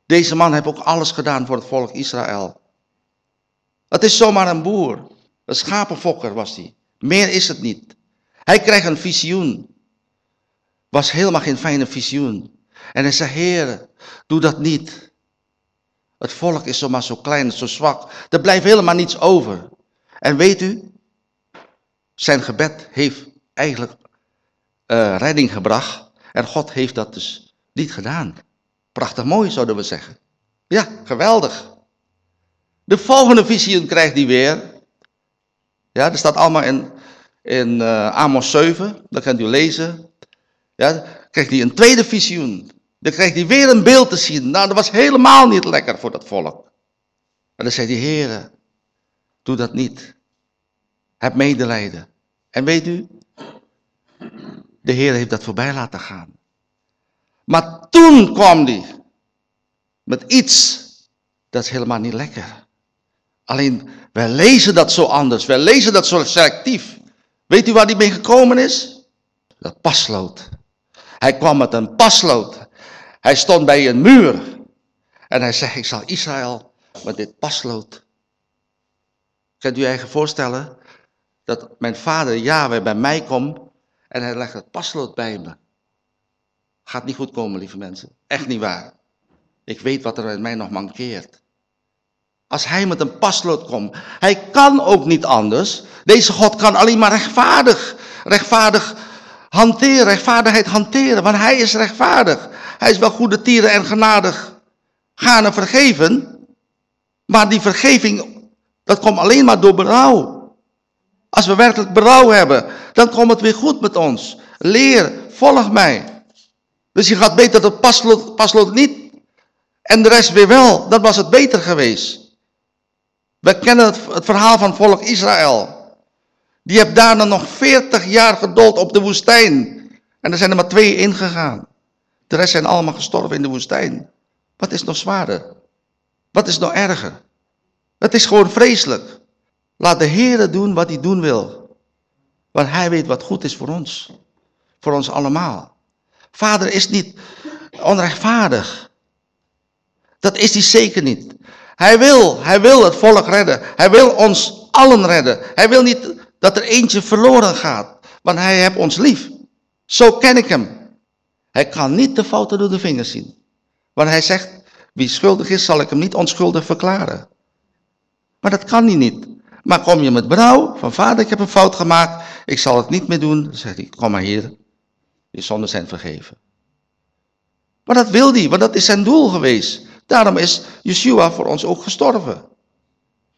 Deze man heeft ook alles gedaan voor het volk Israël. Het is zomaar een boer. Een schapenfokker was hij. Meer is het niet. Hij krijgt een visioen. Was helemaal geen fijne visioen. En hij zei, Heer, doe dat niet. Het volk is zomaar zo klein, zo zwak. Er blijft helemaal niets over. En weet u, zijn gebed heeft eigenlijk uh, redding gebracht. En God heeft dat dus niet gedaan. Prachtig mooi, zouden we zeggen. Ja, geweldig. De volgende visie krijgt hij weer. Ja, dat staat allemaal in, in uh, Amos 7. Dat kunt u lezen. Ja, krijgt hij een tweede visioen. Dan krijgt hij weer een beeld te zien. Nou, dat was helemaal niet lekker voor dat volk. En dan zei hij, heren, doe dat niet. Heb medelijden. En weet u, de Heer heeft dat voorbij laten gaan. Maar toen kwam hij met iets, dat is helemaal niet lekker. Alleen, wij lezen dat zo anders. Wij lezen dat zo selectief. Weet u waar hij mee gekomen is? Dat paslood. Hij kwam met een paslood. Hij stond bij een muur. En hij zegt, ik zal Israël met dit paslood. Kunt u eigen voorstellen dat mijn vader Yahweh bij mij komt en hij legt het paslood bij me. Gaat niet goed komen, lieve mensen. Echt niet waar. Ik weet wat er in mij nog mankeert. Als hij met een paslood komt. Hij kan ook niet anders. Deze God kan alleen maar rechtvaardig, rechtvaardig hanteren, rechtvaardigheid hanteren. Want hij is rechtvaardig. Hij is wel goede tieren en genadig gaan en vergeven. Maar die vergeving, dat komt alleen maar door berouw. Als we werkelijk berouw hebben, dan komt het weer goed met ons. Leer, volg mij. Dus je gaat beter het paslood, paslood niet en de rest weer wel. Dan was het beter geweest. We kennen het, verhaal van volk Israël. Die heeft daarna nog 40 jaar gedold op de woestijn. En er zijn er maar twee ingegaan. De rest zijn allemaal gestorven in de woestijn. Wat is nog zwaarder? Wat is nog erger? Het is gewoon vreselijk. Laat de Heer doen wat hij doen wil. Want hij weet wat goed is voor ons. Voor ons allemaal. Vader is niet onrechtvaardig. Dat is hij zeker niet. Hij wil, hij wil het volk redden. Hij wil ons allen redden. Hij wil niet dat er eentje verloren gaat. Want hij heeft ons lief. Zo ken ik hem. Hij kan niet de fouten door de vingers zien. Want hij zegt, wie schuldig is, zal ik hem niet onschuldig verklaren. Maar dat kan hij niet. Maar kom je met berouw, van vader, ik heb een fout gemaakt, ik zal het niet meer doen. Dan zegt hij, kom maar hier, je zonden zijn vergeven. Maar dat wil hij, want dat is zijn doel geweest. Daarom is Yeshua voor ons ook gestorven.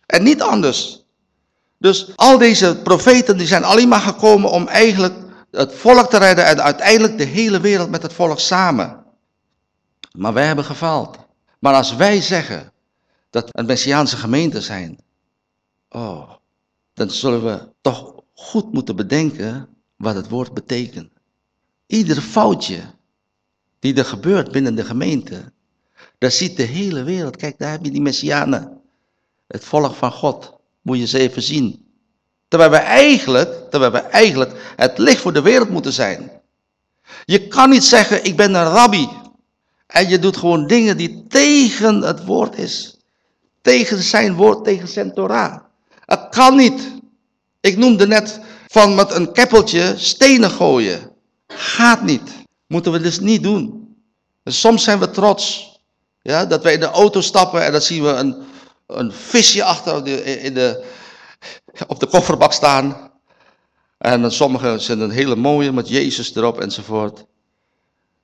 En niet anders. Dus al deze profeten die zijn alleen maar gekomen om eigenlijk het volk te redden en uiteindelijk de hele wereld met het volk samen. Maar wij hebben gefaald. Maar als wij zeggen dat een Messiaanse gemeente zijn, oh, dan zullen we toch goed moeten bedenken wat het woord betekent. Ieder foutje die er gebeurt binnen de gemeente, daar ziet de hele wereld. Kijk, daar heb je die Messianen. Het volk van God. Moet je ze even zien. Terwijl we eigenlijk, terwijl we eigenlijk het licht voor de wereld moeten zijn. Je kan niet zeggen, ik ben een rabbi. En je doet gewoon dingen die tegen het woord is. Tegen zijn woord, tegen zijn Torah. Het kan niet. Ik noemde net van met een keppeltje stenen gooien. Gaat niet. Moeten we dus niet doen. Dus soms zijn we trots. Ja, dat wij in de auto stappen en dan zien we een, een visje achter in de, op de kofferbak staan. En dan sommige zijn een hele mooie met Jezus erop enzovoort.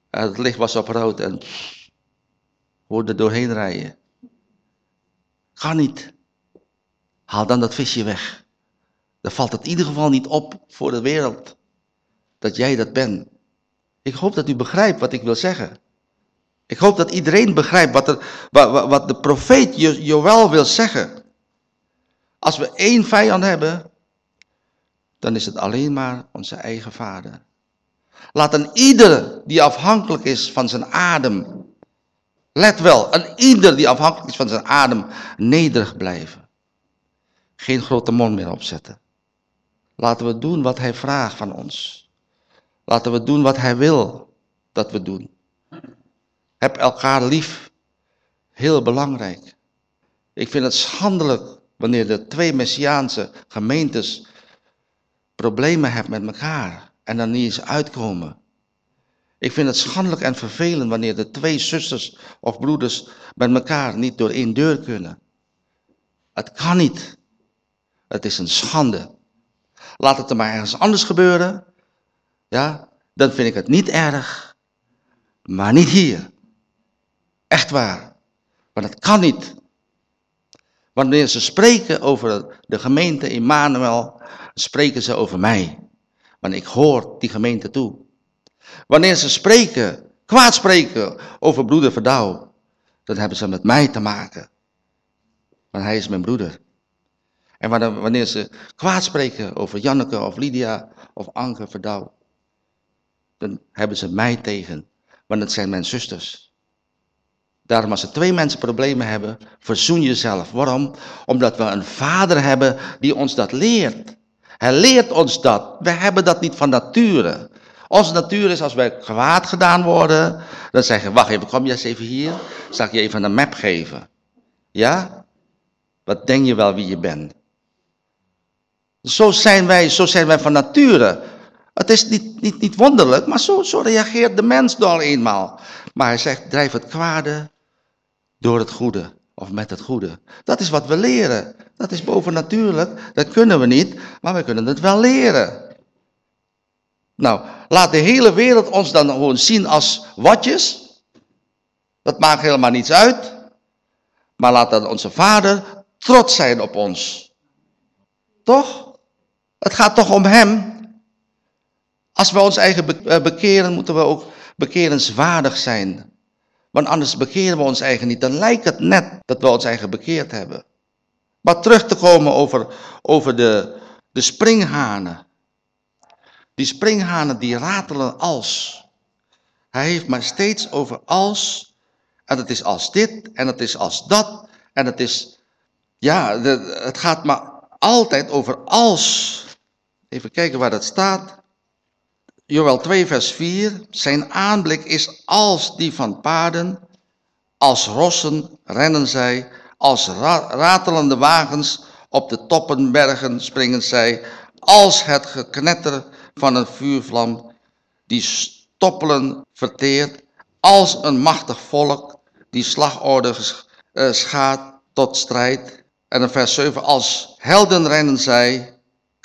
En het licht was op rood en hoorde er doorheen rijden. Ga niet. Haal dan dat visje weg. Dan valt het in ieder geval niet op voor de wereld. Dat jij dat bent. Ik hoop dat u begrijpt wat ik wil zeggen. Ik hoop dat iedereen begrijpt wat, er, wat, wat de profeet Joël wil zeggen. Als we één vijand hebben, dan is het alleen maar onze eigen vader. Laat een ieder die afhankelijk is van zijn adem, let wel, een ieder die afhankelijk is van zijn adem, nederig blijven. Geen grote mond meer opzetten. Laten we doen wat hij vraagt van ons. Laten we doen wat hij wil dat we doen. Heb elkaar lief. Heel belangrijk. Ik vind het schandelijk wanneer de twee Messiaanse gemeentes problemen hebben met elkaar en dan niet eens uitkomen. Ik vind het schandelijk en vervelend wanneer de twee zusters of broeders met elkaar niet door één deur kunnen. Het kan niet. Het is een schande. Laat het er maar ergens anders gebeuren. Ja, dan vind ik het niet erg. Maar niet hier. Echt waar. Want het kan niet. Wanneer ze spreken over de gemeente Immanuel, spreken ze over mij. Want ik hoor die gemeente toe. Wanneer ze spreken, kwaad spreken over broeder Verdouw, dan hebben ze met mij te maken. Want hij is mijn broeder. En wanneer ze kwaad spreken over Janneke of Lydia of Anke Verdouw, dan hebben ze mij tegen. Want het zijn mijn zusters. Daarom als er twee mensen problemen hebben, verzoen jezelf. Waarom? Omdat we een vader hebben die ons dat leert. Hij leert ons dat. We hebben dat niet van nature. Onze natuur is als wij kwaad gedaan worden, dan zeggen wacht even, kom je eens even hier, zal ik je even een map geven. Ja? Wat denk je wel wie je bent? Zo zijn wij, zo zijn wij van nature. Het is niet, niet, niet wonderlijk, maar zo, zo reageert de mens al eenmaal. Maar hij zegt, drijf het kwade door het goede of met het goede. Dat is wat we leren. Dat is bovennatuurlijk. Dat kunnen we niet, maar we kunnen het wel leren. Nou, laat de hele wereld ons dan gewoon zien als watjes. Dat maakt helemaal niets uit. Maar laat dan onze vader trots zijn op ons. Toch? Het gaat toch om hem. Als we ons eigen eh, bekeren, moeten we ook bekerenswaardig zijn. Want anders bekeren we ons eigen niet. Dan lijkt het net dat we ons eigen bekeerd hebben. Maar terug te komen over, over de, de springhanen. Die springhanen die ratelen als. Hij heeft maar steeds over als. En het is als dit en het is als dat. En het is, ja, het gaat maar altijd over als. Even kijken waar dat staat. Joel 2, vers 4. Zijn aanblik is als die van paarden. Als rossen rennen zij. Als ratelende wagens op de toppenbergen springen zij. Als het geknetter van een vuurvlam die stoppelen verteert. Als een machtig volk die slagorde uh, schaadt tot strijd. En in vers 7. Als helden rennen zij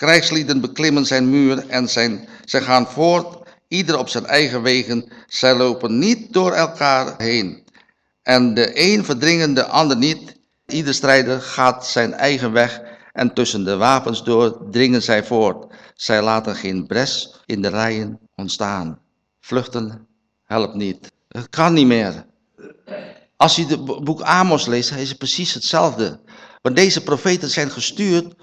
Krijgslieden beklimmen zijn muur en zijn, zij gaan voort, ieder op zijn eigen wegen. Zij lopen niet door elkaar heen. En de een verdringen de ander niet. Ieder strijder gaat zijn eigen weg en tussen de wapens door dringen zij voort. Zij laten geen bres in de rijen ontstaan. Vluchten helpt niet. Het kan niet meer. Als je het boek Amos leest, is het precies hetzelfde. Want deze profeten zijn gestuurd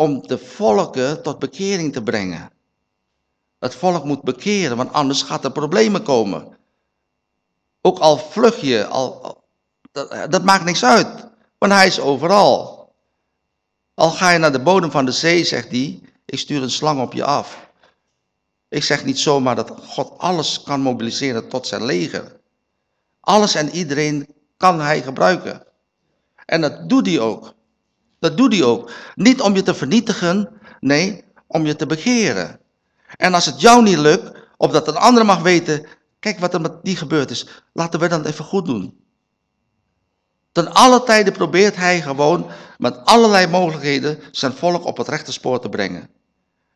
om de volken tot bekering te brengen. Het volk moet bekeren, want anders gaat er problemen komen. Ook al vlug je, al, dat, dat maakt niks uit, want hij is overal. Al ga je naar de bodem van de zee, zegt hij, ik stuur een slang op je af. Ik zeg niet zomaar dat God alles kan mobiliseren tot zijn leger. Alles en iedereen kan hij gebruiken. En dat doet hij ook. Dat doet hij ook. Niet om je te vernietigen, nee, om je te begeren. En als het jou niet lukt, opdat een ander mag weten Kijk wat er met die gebeurd is. Laten we dat even goed doen. Ten alle tijden probeert hij gewoon met allerlei mogelijkheden zijn volk op het rechte spoor te brengen.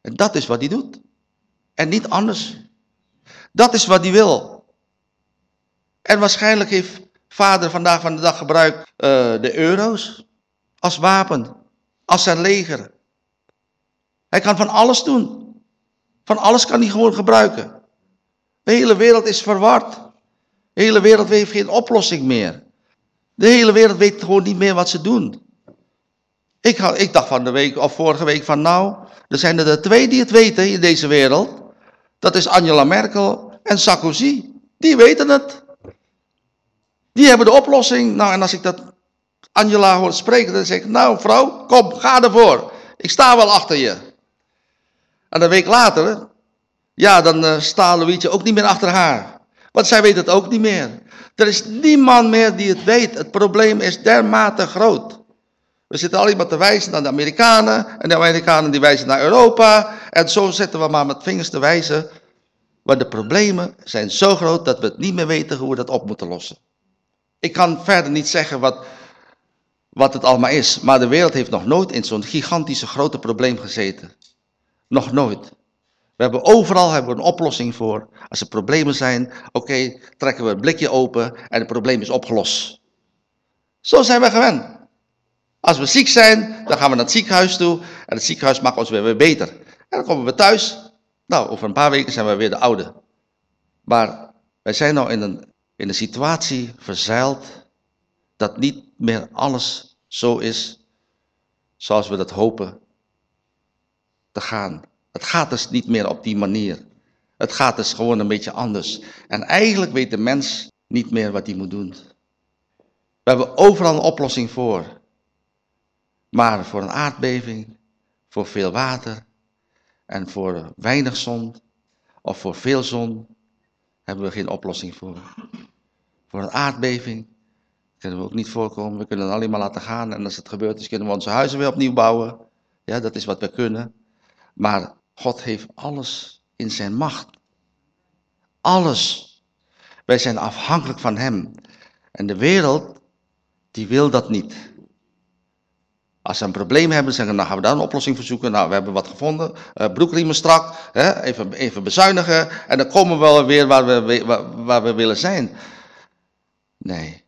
En dat is wat hij doet. En niet anders. Dat is wat hij wil. En waarschijnlijk heeft vader vandaag van de dag gebruikt uh, de euro's als wapen, als zijn leger. Hij kan van alles doen. Van alles kan hij gewoon gebruiken. De hele wereld is verward. De hele wereld heeft geen oplossing meer. De hele wereld weet gewoon niet meer wat ze doen. Ik, ik dacht van de week, of vorige week van nou, er zijn er twee die het weten in deze wereld. Dat is Angela Merkel en Sarkozy. Die weten het. Die hebben de oplossing. Nou, en als ik dat Angela hoor spreken, dan zeg ik, nou vrouw, kom, ga ervoor. Ik sta wel achter je. En een week later, ja, dan uh, staat Louietje ook niet meer achter haar. Want zij weet het ook niet meer. Er is niemand meer die het weet. Het probleem is dermate groot. We zitten alleen maar te wijzen naar de Amerikanen. En de Amerikanen die wijzen naar Europa. En zo zitten we maar met vingers te wijzen. Maar de problemen zijn zo groot dat we het niet meer weten hoe we dat op moeten lossen. Ik kan verder niet zeggen wat, wat het allemaal is. Maar de wereld heeft nog nooit in zo'n gigantische grote probleem gezeten. Nog nooit. We hebben overal hebben we een oplossing voor. Als er problemen zijn, oké, trekken we een blikje open en het probleem is opgelost. Zo zijn we gewend. Als we ziek zijn, dan gaan we naar het ziekenhuis toe en het ziekenhuis maakt ons weer, weer beter. En dan komen we thuis. Nou, over een paar weken zijn we weer de oude. Maar wij zijn nou in een, in een situatie verzeild dat niet meer alles zo is zoals we dat hopen te gaan. Het gaat dus niet meer op die manier. Het gaat dus gewoon een beetje anders. En eigenlijk weet de mens niet meer wat hij moet doen. We hebben overal een oplossing voor. Maar voor een aardbeving, voor veel water en voor weinig zon of voor veel zon hebben we geen oplossing voor. Voor een aardbeving kunnen we ook niet voorkomen. We kunnen het alleen maar laten gaan en als het gebeurt is kunnen we onze huizen weer opnieuw bouwen. Ja, dat is wat we kunnen. Maar God heeft alles in zijn macht. Alles. Wij zijn afhankelijk van hem. En de wereld, die wil dat niet. Als ze een probleem hebben, zeggen nou gaan we daar een oplossing voor zoeken. Nou, we hebben wat gevonden. Uh, broekriemen strak, hè? Even, even bezuinigen. En dan komen we wel weer waar we, waar, waar we willen zijn. Nee,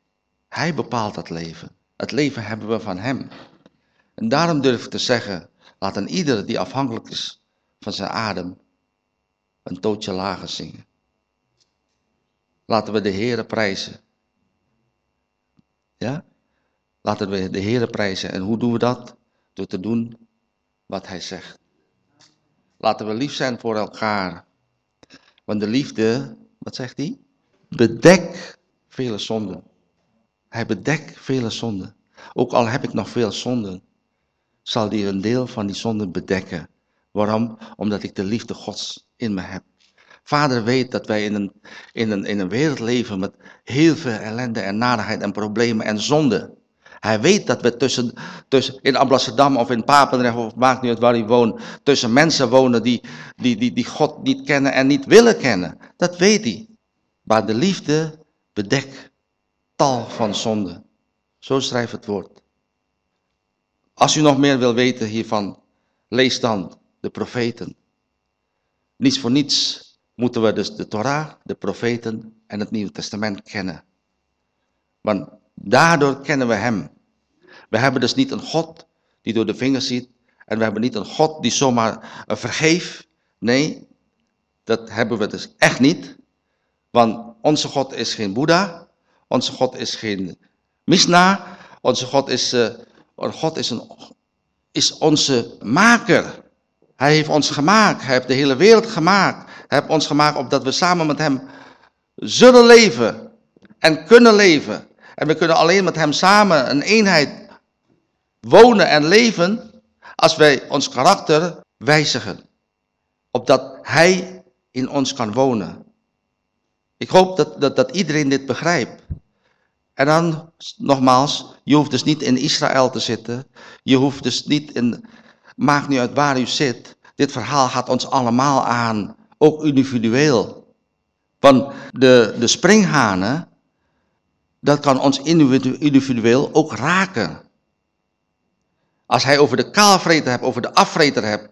hij bepaalt het leven. Het leven hebben we van hem. En daarom durf ik te zeggen, laat een ieder die afhankelijk is van zijn adem een tootje lager zingen. Laten we de Heere prijzen. Ja? Laten we de Heere prijzen. En hoe doen we dat? Door te doen wat Hij zegt. Laten we lief zijn voor elkaar. Want de liefde, wat zegt hij? Bedek vele zonden. Hij bedekt vele zonden. Ook al heb ik nog veel zonden, zal hij een deel van die zonden bedekken. Waarom? Omdat ik de liefde Gods in me heb. Vader weet dat wij in een, in een, in een wereld leven met heel veel ellende en nadigheid en problemen en zonde. Hij weet dat we tussen, tussen in Amsterdam of in Papendrecht of maakt niet uit waar hij woont, tussen mensen wonen die, die, die, die God niet kennen en niet willen kennen. Dat weet hij. Maar de liefde bedekt tal van zonden. Zo schrijft het woord. Als u nog meer wil weten hiervan, lees dan de profeten. Niets voor niets moeten we dus de Torah, de profeten en het Nieuwe Testament kennen. Want daardoor kennen we Hem. We hebben dus niet een God die door de vingers ziet. En we hebben niet een God die zomaar vergeeft. Nee, dat hebben we dus echt niet. Want onze God is geen Boeddha. Onze God is geen Misna. Onze God is, uh, God is, een, is onze maker. Hij heeft ons gemaakt. Hij heeft de hele wereld gemaakt. Hij heeft ons gemaakt opdat we samen met hem zullen leven. En kunnen leven. En we kunnen alleen met hem samen een eenheid wonen en leven. Als wij ons karakter wijzigen. Opdat hij in ons kan wonen. Ik hoop dat, dat, dat iedereen dit begrijpt. En dan, nogmaals, je hoeft dus niet in Israël te zitten. Je hoeft dus niet in Maakt niet uit waar u zit. Dit verhaal gaat ons allemaal aan, ook individueel. Want de, de springhanen, dat kan ons individueel ook raken. Als hij over de kaalvreter hebt, over de afvreter hebt,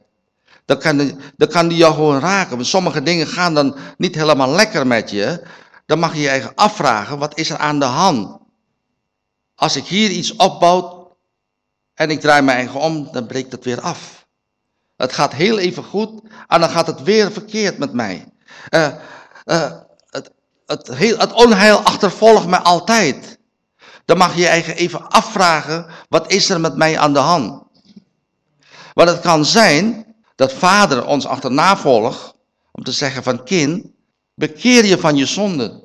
dan kan, kan die jou gewoon raken. Sommige dingen gaan dan niet helemaal lekker met je. Dan mag je je eigen afvragen, wat is er aan de hand? Als ik hier iets opbouw en ik draai mijn eigen om, dan breekt het weer af. Het gaat heel even goed en dan gaat het weer verkeerd met mij. Uh, uh, het, het, heel, het onheil achtervolgt mij altijd. Dan mag je je eigen even afvragen, wat is er met mij aan de hand? Want het kan zijn dat vader ons achterna volgt om te zeggen van kind, bekeer je van je zonde.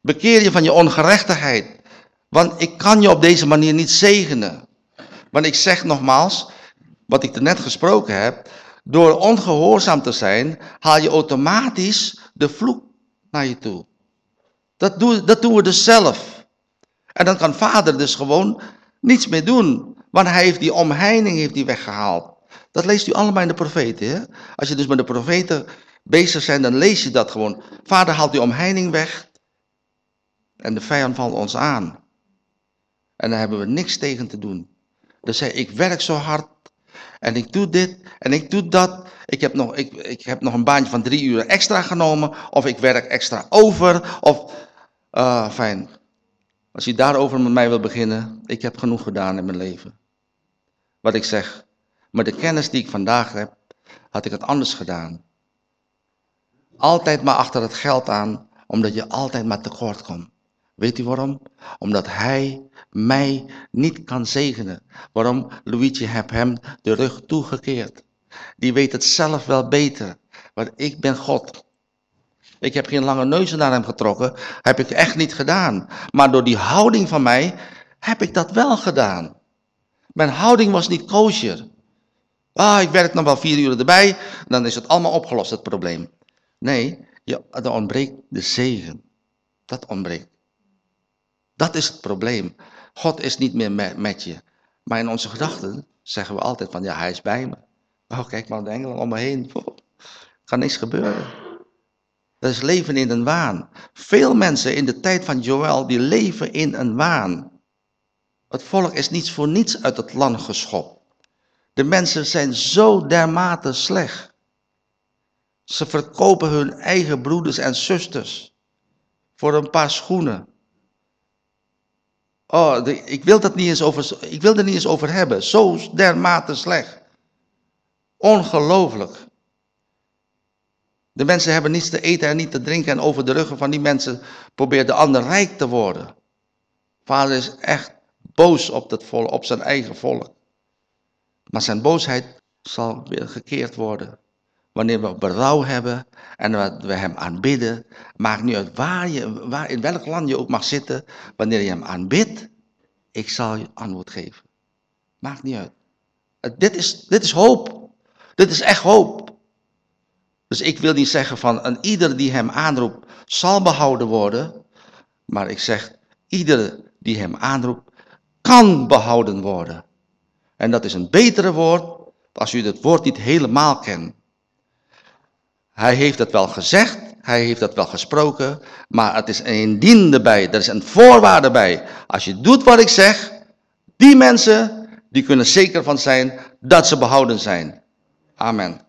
Bekeer je van je ongerechtigheid. Want ik kan je op deze manier niet zegenen. Want ik zeg nogmaals, wat ik er net gesproken heb, door ongehoorzaam te zijn, haal je automatisch de vloek naar je toe. Dat dat doen we dus zelf. En dan kan vader dus gewoon niets meer doen. Want hij heeft die omheining heeft die weggehaald. Dat leest u allemaal in de profeten. Hè? Als je dus met de profeten bezig bent, dan lees je dat gewoon. Vader haalt die omheining weg. En de vijand valt ons aan. En daar hebben we niks tegen te doen. Dus hij, ik werk zo hard. En ik doe dit en ik doe dat. Ik heb, nog, ik, ik heb nog een baantje van drie uur extra genomen. Of ik werk extra over. Of, uh, fijn. Als je daarover met mij wil beginnen. Ik heb genoeg gedaan in mijn leven. Wat ik zeg. Maar de kennis die ik vandaag heb. Had ik het anders gedaan. Altijd maar achter het geld aan. Omdat je altijd maar tekort komt. Weet u waarom? Omdat hij mij niet kan zegenen. Waarom? Luigi heb hem de rug toegekeerd. Die weet het zelf wel beter. Want ik ben God. Ik heb geen lange neuzen naar hem getrokken. Heb ik echt niet gedaan. Maar door die houding van mij heb ik dat wel gedaan. Mijn houding was niet kosher. Ah, ik werk nog wel vier uur erbij. Dan is het allemaal opgelost, het probleem. Nee, er ontbreekt de zegen. Dat ontbreekt. Dat is het probleem. God is niet meer met, je. Maar in onze gedachten zeggen we altijd van, ja, hij is bij me. Oh, kijk maar de engelen om me heen. Oh, kan niks gebeuren. Dat is leven in een waan. Veel mensen in de tijd van Joël, die leven in een waan. Het volk is niets voor niets uit het land geschopt. De mensen zijn zo dermate slecht. Ze verkopen hun eigen broeders en zusters voor een paar schoenen. Oh, ik, wil dat niet eens over, ik wil er niet eens over hebben. Zo dermate slecht. Ongelooflijk. De mensen hebben niets te eten en niet te drinken. En over de ruggen van die mensen probeert de ander rijk te worden. Vader is echt boos op, volk, op zijn eigen volk. Maar zijn boosheid zal weer gekeerd worden. Wanneer we berouw hebben en we hem aanbidden, maakt niet uit waar je, waar, in welk land je ook mag zitten, wanneer je hem aanbidt, ik zal je antwoord geven. Maakt niet uit. Dit is, dit is hoop. Dit is echt hoop. Dus ik wil niet zeggen van een ieder die hem aanroept zal behouden worden. Maar ik zeg, ieder die hem aanroept kan behouden worden. En dat is een betere woord als u het woord niet helemaal kent. Hij heeft het wel gezegd, hij heeft dat wel gesproken, maar het is een indien erbij, er is een voorwaarde bij. Als je doet wat ik zeg, die mensen, die kunnen zeker van zijn dat ze behouden zijn. Amen.